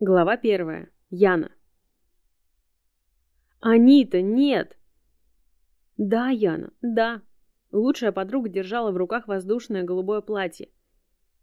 Глава первая. Яна. «Анита, нет!» «Да, Яна, да». Лучшая подруга держала в руках воздушное голубое платье.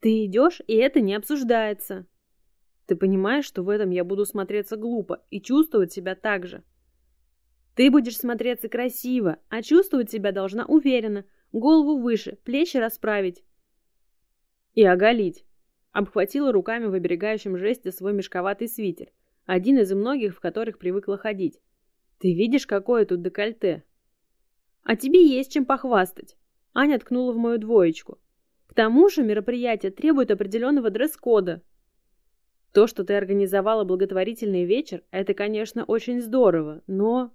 «Ты идешь, и это не обсуждается». «Ты понимаешь, что в этом я буду смотреться глупо и чувствовать себя так же?» «Ты будешь смотреться красиво, а чувствовать себя должна уверенно, голову выше, плечи расправить». «И оголить». Обхватила руками в оберегающем жесте свой мешковатый свитер, один из многих, в которых привыкла ходить. «Ты видишь, какое тут декольте?» «А тебе есть чем похвастать!» Аня ткнула в мою двоечку. «К тому же мероприятие требует определенного дресс-кода». «То, что ты организовала благотворительный вечер, это, конечно, очень здорово, но...»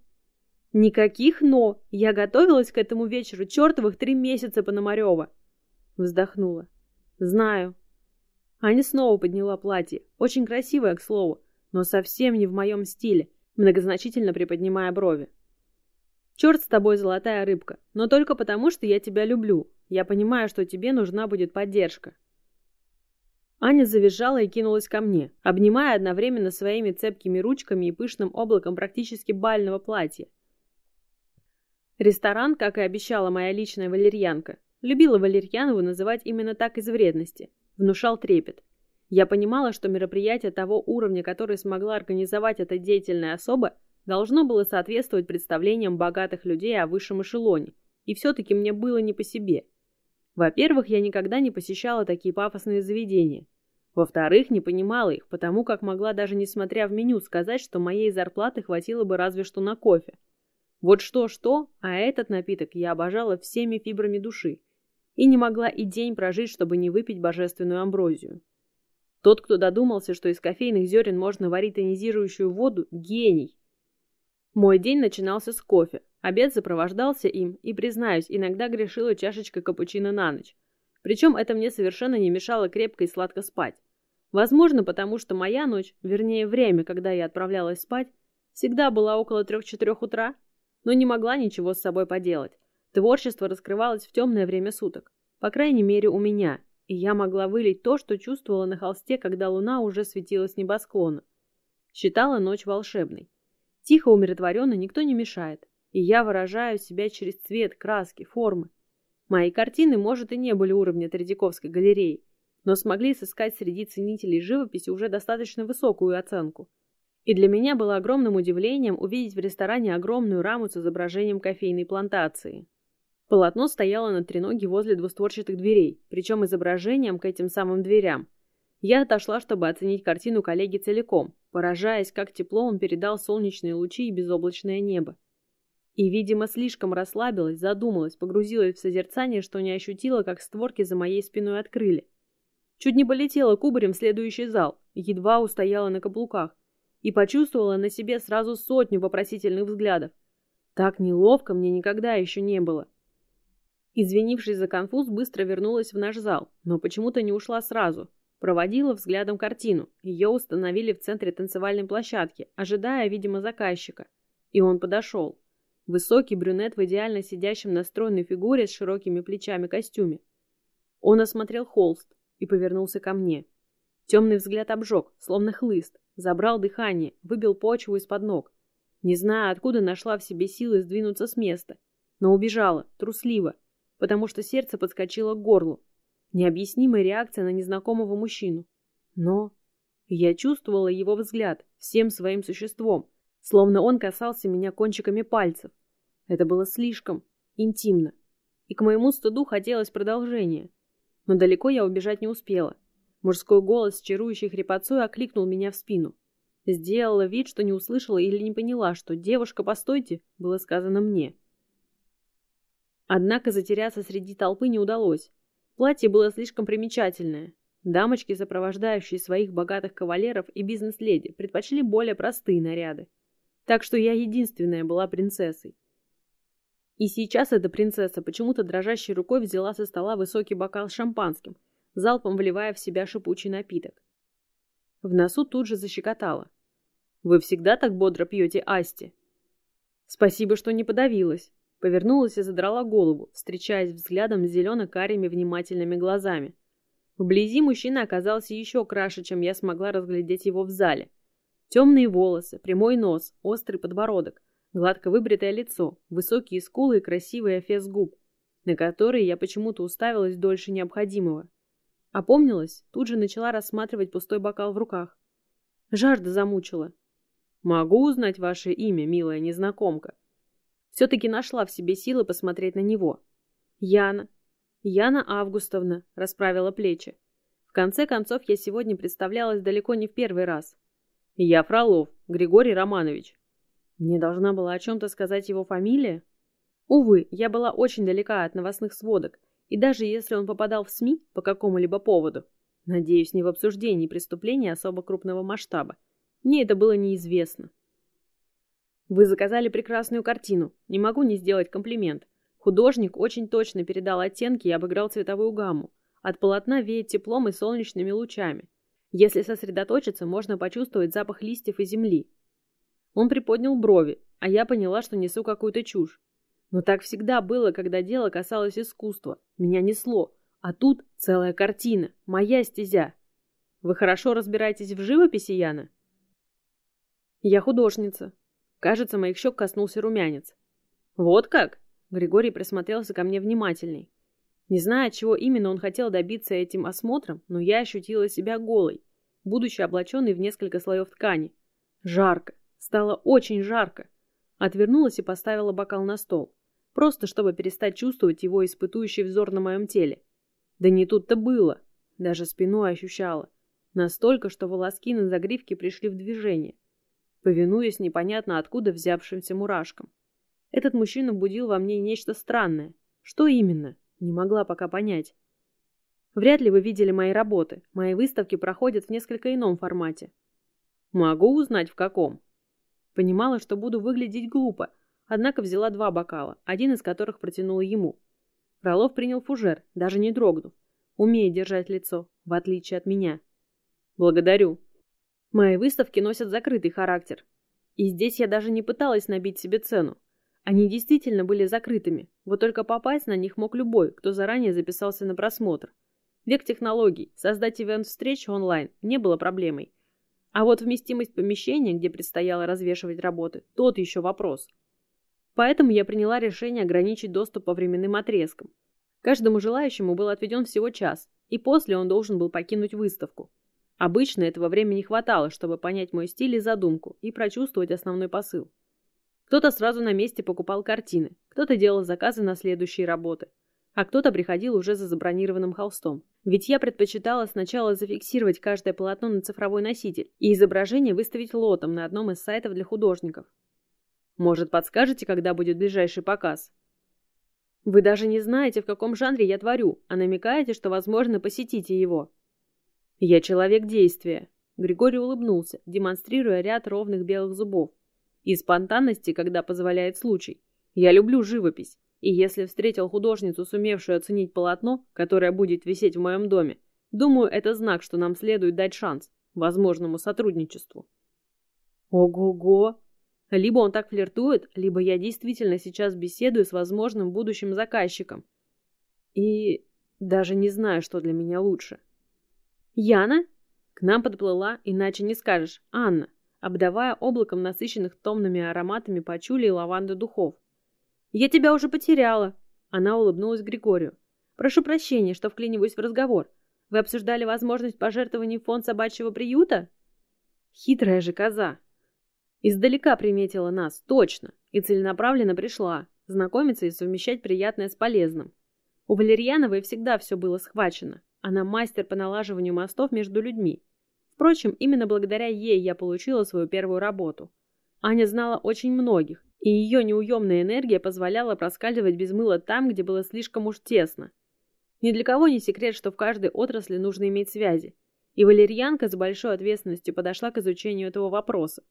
«Никаких «но». Я готовилась к этому вечеру чертовых три месяца Пономарева!» Вздохнула. «Знаю, Аня снова подняла платье, очень красивое, к слову, но совсем не в моем стиле, многозначительно приподнимая брови. «Черт с тобой, золотая рыбка, но только потому, что я тебя люблю. Я понимаю, что тебе нужна будет поддержка». Аня завизжала и кинулась ко мне, обнимая одновременно своими цепкими ручками и пышным облаком практически бального платья. Ресторан, как и обещала моя личная валерьянка, любила Валерьянову называть именно так из вредности – внушал трепет. Я понимала, что мероприятие того уровня, который смогла организовать эта деятельная особа, должно было соответствовать представлениям богатых людей о высшем эшелоне, и все-таки мне было не по себе. Во-первых, я никогда не посещала такие пафосные заведения. Во-вторых, не понимала их, потому как могла даже несмотря в меню сказать, что моей зарплаты хватило бы разве что на кофе. Вот что-что, а этот напиток я обожала всеми фибрами души и не могла и день прожить, чтобы не выпить божественную амброзию. Тот, кто додумался, что из кофейных зерен можно варить тонизирующую воду, гений. Мой день начинался с кофе, обед сопровождался им, и, признаюсь, иногда грешила чашечкой капучино на ночь. Причем это мне совершенно не мешало крепко и сладко спать. Возможно, потому что моя ночь, вернее время, когда я отправлялась спать, всегда была около трех-четырех утра, но не могла ничего с собой поделать. Творчество раскрывалось в темное время суток. По крайней мере, у меня. И я могла вылить то, что чувствовала на холсте, когда луна уже светила с небосклона. Считала ночь волшебной. Тихо, умиротворенно, никто не мешает. И я выражаю себя через цвет, краски, формы. Мои картины, может, и не были уровня Тредяковской галереи, но смогли сыскать среди ценителей живописи уже достаточно высокую оценку. И для меня было огромным удивлением увидеть в ресторане огромную раму с изображением кофейной плантации. Полотно стояло на треноге возле двустворчатых дверей, причем изображением к этим самым дверям. Я отошла, чтобы оценить картину коллеги целиком, поражаясь, как тепло он передал солнечные лучи и безоблачное небо. И, видимо, слишком расслабилась, задумалась, погрузилась в созерцание, что не ощутила, как створки за моей спиной открыли. Чуть не полетела кубарем в следующий зал, едва устояла на каблуках и почувствовала на себе сразу сотню вопросительных взглядов. Так неловко мне никогда еще не было. Извинившись за конфуз, быстро вернулась в наш зал, но почему-то не ушла сразу. Проводила взглядом картину. Ее установили в центре танцевальной площадки, ожидая, видимо, заказчика. И он подошел. Высокий брюнет в идеально сидящем на стройной фигуре с широкими плечами костюме. Он осмотрел холст и повернулся ко мне. Темный взгляд обжег, словно хлыст, забрал дыхание, выбил почву из-под ног. Не знаю, откуда нашла в себе силы сдвинуться с места, но убежала, трусливо, потому что сердце подскочило к горлу. Необъяснимая реакция на незнакомого мужчину. Но я чувствовала его взгляд всем своим существом, словно он касался меня кончиками пальцев. Это было слишком интимно. И к моему стыду хотелось продолжения. Но далеко я убежать не успела. Мужской голос с чарующей хрипотцой окликнул меня в спину. Сделала вид, что не услышала или не поняла, что «девушка, постойте» было сказано мне. Однако затеряться среди толпы не удалось. Платье было слишком примечательное. Дамочки, сопровождающие своих богатых кавалеров и бизнес-леди, предпочли более простые наряды. Так что я единственная была принцессой. И сейчас эта принцесса почему-то дрожащей рукой взяла со стола высокий бокал с шампанским, залпом вливая в себя шипучий напиток. В носу тут же защекотало. «Вы всегда так бодро пьете Асти?» «Спасибо, что не подавилась», Повернулась и задрала голову, встречаясь взглядом с зелено-карими внимательными глазами. Вблизи мужчина оказался еще краше, чем я смогла разглядеть его в зале. Темные волосы, прямой нос, острый подбородок, гладко выбритое лицо, высокие скулы и красивый эфес губ, на которые я почему-то уставилась дольше необходимого. Опомнилась, тут же начала рассматривать пустой бокал в руках. Жажда замучила. «Могу узнать ваше имя, милая незнакомка?» Все-таки нашла в себе силы посмотреть на него. «Яна. Яна Августовна», — расправила плечи. В конце концов, я сегодня представлялась далеко не в первый раз. «Я Фролов, Григорий Романович». Мне должна была о чем-то сказать его фамилия? Увы, я была очень далека от новостных сводок, и даже если он попадал в СМИ по какому-либо поводу, надеюсь, не в обсуждении преступления особо крупного масштаба, мне это было неизвестно. Вы заказали прекрасную картину, не могу не сделать комплимент. Художник очень точно передал оттенки и обыграл цветовую гамму. От полотна веет теплом и солнечными лучами. Если сосредоточиться, можно почувствовать запах листьев и земли. Он приподнял брови, а я поняла, что несу какую-то чушь. Но так всегда было, когда дело касалось искусства. Меня несло. А тут целая картина. Моя стезя. Вы хорошо разбираетесь в живописи, Яна? Я художница. Кажется, моих щек коснулся румянец. Вот как? Григорий присмотрелся ко мне внимательней. Не знаю, чего именно он хотел добиться этим осмотром, но я ощутила себя голой, будучи облаченной в несколько слоев ткани. Жарко. Стало очень жарко. Отвернулась и поставила бокал на стол. Просто чтобы перестать чувствовать его испытующий взор на моем теле. Да не тут-то было. Даже спиной ощущала. Настолько, что волоски на загривке пришли в движение, повинуясь непонятно откуда взявшимся мурашкам. Этот мужчина будил во мне нечто странное. Что именно? Не могла пока понять. Вряд ли вы видели мои работы. Мои выставки проходят в несколько ином формате. Могу узнать, в каком? Понимала, что буду выглядеть глупо, однако взяла два бокала, один из которых протянула ему. Фролов принял фужер, даже не дрогнув, умея держать лицо, в отличие от меня. «Благодарю». Мои выставки носят закрытый характер. И здесь я даже не пыталась набить себе цену. Они действительно были закрытыми, вот только попасть на них мог любой, кто заранее записался на просмотр. Век технологий, создать ивент-встреч онлайн не было проблемой. А вот вместимость помещения, где предстояло развешивать работы, тот еще вопрос – Поэтому я приняла решение ограничить доступ по временным отрезкам. Каждому желающему был отведен всего час, и после он должен был покинуть выставку. Обычно этого времени хватало, чтобы понять мой стиль и задумку и прочувствовать основной посыл. Кто-то сразу на месте покупал картины, кто-то делал заказы на следующие работы, а кто-то приходил уже за забронированным холстом. Ведь я предпочитала сначала зафиксировать каждое полотно на цифровой носитель и изображение выставить лотом на одном из сайтов для художников, может, подскажете, когда будет ближайший показ? Вы даже не знаете, в каком жанре я творю, а намекаете, что, возможно, посетите его. Я человек действия. Григорий улыбнулся, демонстрируя ряд ровных белых зубов. И спонтанности, когда позволяет случай. Я люблю живопись, и если встретил художницу, сумевшую оценить полотно, которое будет висеть в моем доме, думаю, это знак, что нам следует дать шанс возможному сотрудничеству. Ого-го! Либо он так флиртует, либо я действительно сейчас беседую с возможным будущим заказчиком. И даже не знаю, что для меня лучше. Яна? К нам подплыла, иначе не скажешь, Анна, обдавая облаком насыщенных томными ароматами пачули и лаванды духов. «Я тебя уже потеряла!» Она улыбнулась Григорию. «Прошу прощения, что вклиниваюсь в разговор. Вы обсуждали возможность пожертвований в фонд собачьего приюта?» «Хитрая же коза!» Издалека приметила нас, точно, и целенаправленно пришла, знакомиться и совмещать приятное с полезным. У Валерьяновой всегда все было схвачено. Она мастер по налаживанию мостов между людьми. Впрочем, именно благодаря ей я получила свою первую работу. Аня знала очень многих, и ее неуемная энергия позволяла проскальзывать без мыла там, где было слишком уж тесно. Ни для кого не секрет, что в каждой отрасли нужно иметь связи. И валерьянка с большой ответственностью подошла к изучению этого вопроса.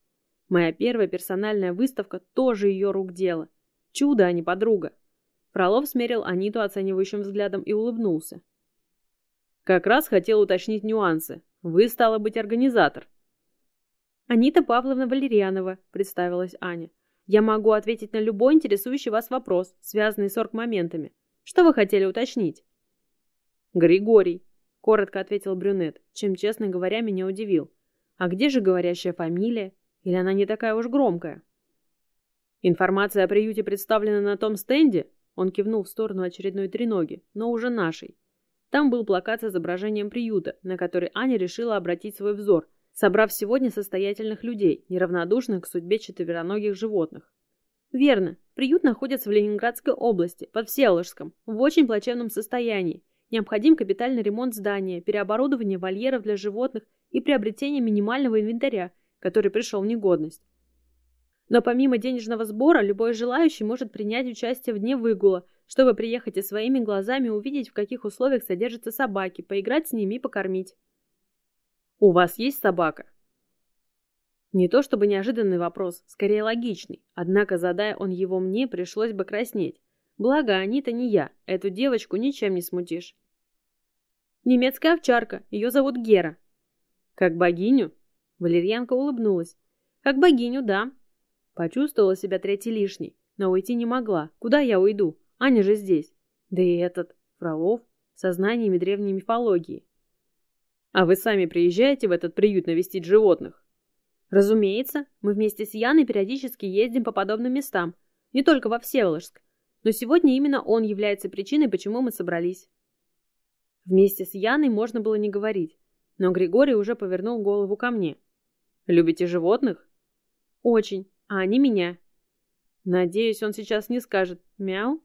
Моя первая персональная выставка тоже ее рук дело. Чудо, а не подруга. Фролов смерил Аниту оценивающим взглядом и улыбнулся. Как раз хотел уточнить нюансы. Вы, стала быть, организатор. Анита Павловна Валерьянова, представилась Аня. Я могу ответить на любой интересующий вас вопрос, связанный с оргмоментами. Что вы хотели уточнить? Григорий. — коротко ответил брюнет, чем, честно говоря, меня удивил. «А где же говорящая фамилия? Или она не такая уж громкая?» «Информация о приюте представлена на том стенде?» Он кивнул в сторону очередной треноги, но уже нашей. Там был плакат с изображением приюта, на который Аня решила обратить свой взор, собрав сегодня состоятельных людей, неравнодушных к судьбе четвероногих животных. Верно, приют находится в Ленинградской области, под Всеволожском, в очень плачевном состоянии. Необходим капитальный ремонт здания, переоборудование вольеров для животных и приобретение минимального инвентаря, который пришел в негодность. Но помимо денежного сбора, любой желающий может принять участие в дне выгула, чтобы приехать и своими глазами увидеть, в каких условиях содержатся собаки, поиграть с ними и покормить. «У вас есть собака?» Не то чтобы неожиданный вопрос, скорее логичный, однако, задая он его мне, пришлось бы краснеть. Благо, они-то не я, эту девочку ничем не смутишь. Немецкая овчарка, ее зовут Гера. Как богиню? Валерьянка улыбнулась. Как богиню, да. Почувствовала себя третий лишней, но уйти не могла. Куда я уйду? Аня же здесь. Да и этот, Фролов, со знаниями древней мифологии. А вы сами приезжаете в этот приют навестить животных? Разумеется, мы вместе с Яной периодически ездим по подобным местам, не только во Всеволожск, но сегодня именно он является причиной, почему мы собрались. Вместе с Яной можно было не говорить, но Григорий уже повернул голову ко мне. «Любите животных?» «Очень а они меня. Надеюсь, он сейчас не скажет «мяу».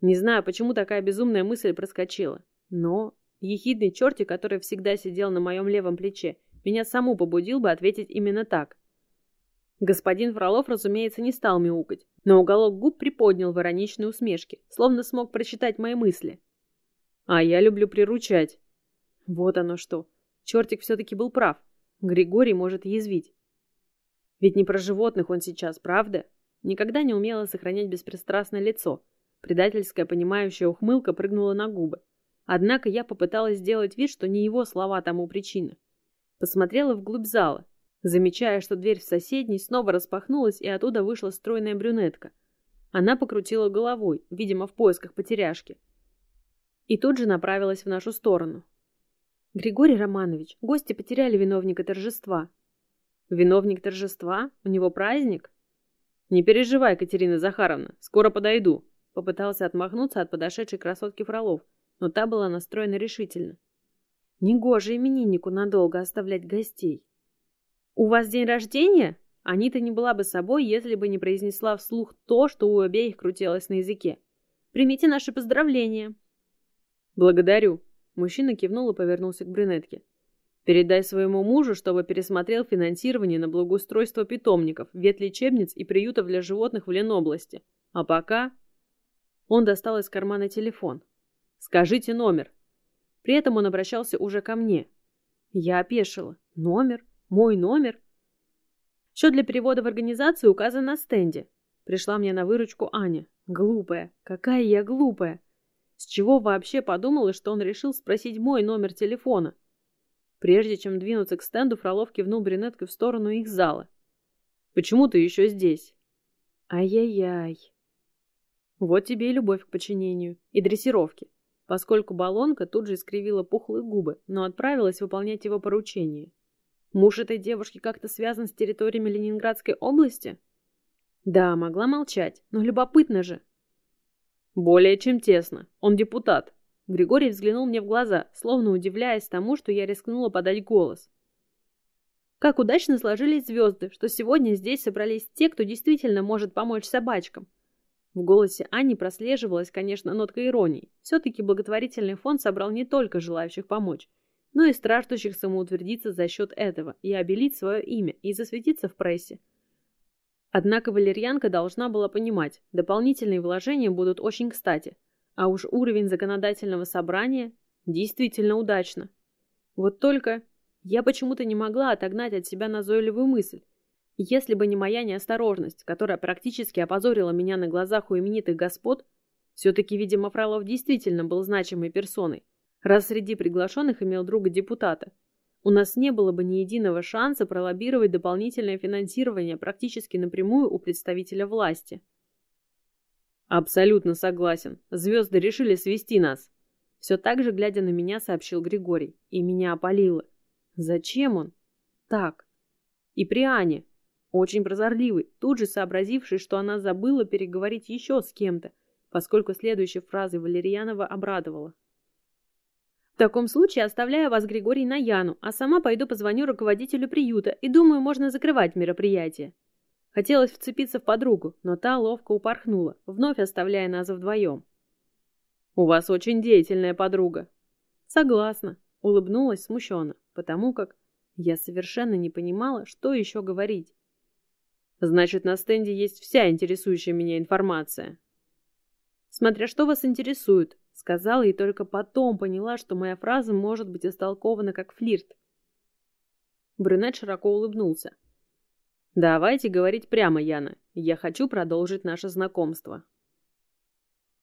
Не знаю, почему такая безумная мысль проскочила, но ехидный чертик, который всегда сидел на моем левом плече, меня саму побудил бы ответить именно так. Господин Фролов, разумеется, не стал мяукать, но уголок губ приподнял в ироничной усмешке, словно смог прочитать мои мысли. А я люблю приручать. Вот оно что. Чертик все-таки был прав. Григорий может язвить. Ведь не про животных он сейчас, правда? Никогда не умела сохранять беспристрастное лицо. Предательская понимающая ухмылка прыгнула на губы. Однако я попыталась сделать вид, что не его слова тому причина. Посмотрела вглубь зала, замечая, что дверь в соседней снова распахнулась, и оттуда вышла стройная брюнетка. Она покрутила головой, видимо, в поисках потеряшки. И тут же направилась в нашу сторону. «Григорий Романович, гости потеряли виновника торжества», Виновник торжества? У него праздник? Не переживай, Катерина Захаровна, скоро подойду. Попытался отмахнуться от подошедшей красотки Фролов, но та была настроена решительно. Негоже имениннику надолго оставлять гостей. «У вас день рождения?» Анита не была бы собой, если бы не произнесла вслух то, что у обеих крутилось на языке. «Примите наши поздравления!» «Благодарю!» Мужчина кивнул и повернулся к брюнетке. Передай своему мужу, чтобы пересмотрел финансирование на благоустройство питомников, ветлечебниц и приютов для животных в Ленобласти. А пока... Он достал из кармана телефон. «Скажите номер». При этом он обращался уже ко мне. Я опешила. «Номер? Мой номер?» Счет для перевода в организацию указан на стенде. Пришла мне на выручку Аня. Глупая. Какая я глупая. С чего вообще подумала, что он решил спросить мой номер телефона? Прежде чем двинуться к стенду, Фролов кивнул брюнеткой в сторону их зала. «Почему ты еще здесь?» «Ай-яй-яй». Вот тебе и любовь к подчинению, и дрессировке, поскольку баллонка тут же искривила пухлые губы, но отправилась выполнять его поручение. Муж этой девушки как-то связан с территориями Ленинградской области? Да, могла молчать, но любопытно же. Более чем тесно. Он депутат. Григорий взглянул мне в глаза, словно удивляясь тому, что я рискнула подать голос. Как удачно сложились звезды, что сегодня здесь собрались те, кто действительно может помочь собачкам. В голосе Ани прослеживалась, конечно, нотка иронии. Все-таки благотворительный фонд собрал не только желающих помочь, но и страждущих самоутвердиться за счет этого и обелить свое имя и засветиться в прессе. Однако валерьянка должна была понимать, дополнительные вложения будут очень кстати – а уж уровень законодательного собрания действительно удачно. Вот только я почему-то не могла отогнать от себя назойливую мысль. Если бы не моя неосторожность, которая практически опозорила меня на глазах у именитых господ, все-таки, видимо, Фролов действительно был значимой персоной, раз среди приглашенных имел друга депутата. У нас не было бы ни единого шанса пролоббировать дополнительное финансирование практически напрямую у представителя власти. Абсолютно согласен. Звезды решили свести нас. Все так же, глядя на меня, сообщил Григорий. И меня опалило. Зачем он? Так. И при Ане. Очень прозорливый, тут же сообразивший, что она забыла переговорить еще с кем-то, поскольку следующей фразой Валерьянова обрадовала. В таком случае оставляю вас, Григорий, на Яну, а сама пойду позвоню руководителю приюта и думаю, можно закрывать мероприятие. Хотелось вцепиться в подругу, но та ловко упорхнула, вновь оставляя нас вдвоем. «У вас очень деятельная подруга». «Согласна», — улыбнулась смущенно, потому как я совершенно не понимала, что еще говорить. «Значит, на стенде есть вся интересующая меня информация». «Смотря что вас интересует», Сказала и только потом поняла, что моя фраза может быть истолкована как флирт. Брюнет широко улыбнулся. «Давайте говорить прямо, Яна. Я хочу продолжить наше знакомство.